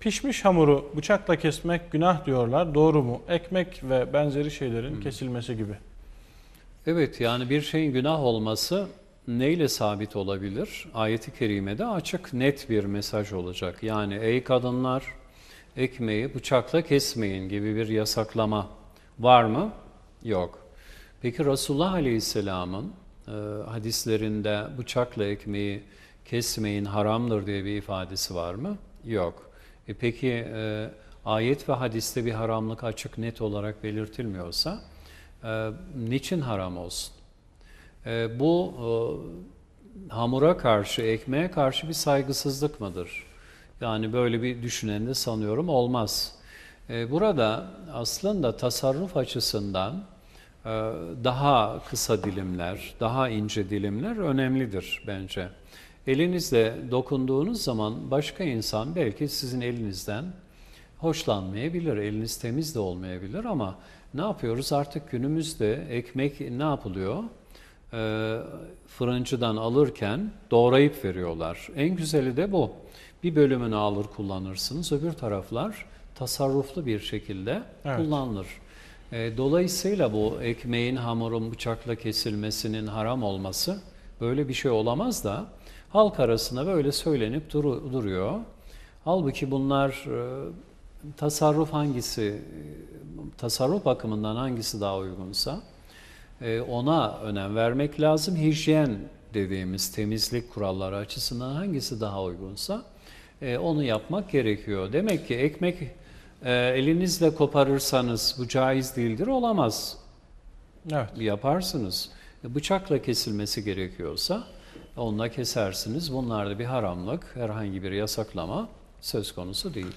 Pişmiş hamuru bıçakla kesmek günah diyorlar. Doğru mu? Ekmek ve benzeri şeylerin kesilmesi gibi. Evet yani bir şeyin günah olması neyle sabit olabilir? Ayet-i kerimede açık net bir mesaj olacak. Yani ey kadınlar ekmeği bıçakla kesmeyin gibi bir yasaklama var mı? Yok. Peki Resulullah Aleyhisselam'ın e, hadislerinde bıçakla ekmeği kesmeyin haramdır diye bir ifadesi var mı? Yok. E peki e, ayet ve hadiste bir haramlık açık net olarak belirtilmiyorsa e, niçin haram olsun? E, bu e, hamura karşı, ekmeğe karşı bir saygısızlık mıdır? Yani böyle bir düşünen de sanıyorum olmaz. E, burada aslında tasarruf açısından e, daha kısa dilimler, daha ince dilimler önemlidir bence. Elinizle dokunduğunuz zaman başka insan belki sizin elinizden hoşlanmayabilir, eliniz temiz de olmayabilir ama ne yapıyoruz artık günümüzde ekmek ne yapılıyor? Ee, fırıncıdan alırken doğrayıp veriyorlar. En güzeli de bu. Bir bölümünü alır kullanırsınız, öbür taraflar tasarruflu bir şekilde Evet. kullanılır. Ee, dolayısıyla bu ekmeğin hamurun bıçakla kesilmesinin haram olması böyle bir şey olamaz da halk arasında böyle söylenip duru- duruyor. Halbuki bunlar e, tasarruf hangisi, tasarruf bakımından hangisi daha uygunsa e, ona önem vermek lazım. Hijyen dediğimiz temizlik kuralları açısından hangisi daha uygunsa e, onu yapmak gerekiyor. Demek ki ekmek e, elinizle koparırsanız bu caiz değildir, olamaz. Evet. Yaparsınız. Bıçakla kesilmesi gerekiyorsa onunla kesersiniz. Bunlarda bir haramlık, herhangi bir yasaklama söz konusu değil.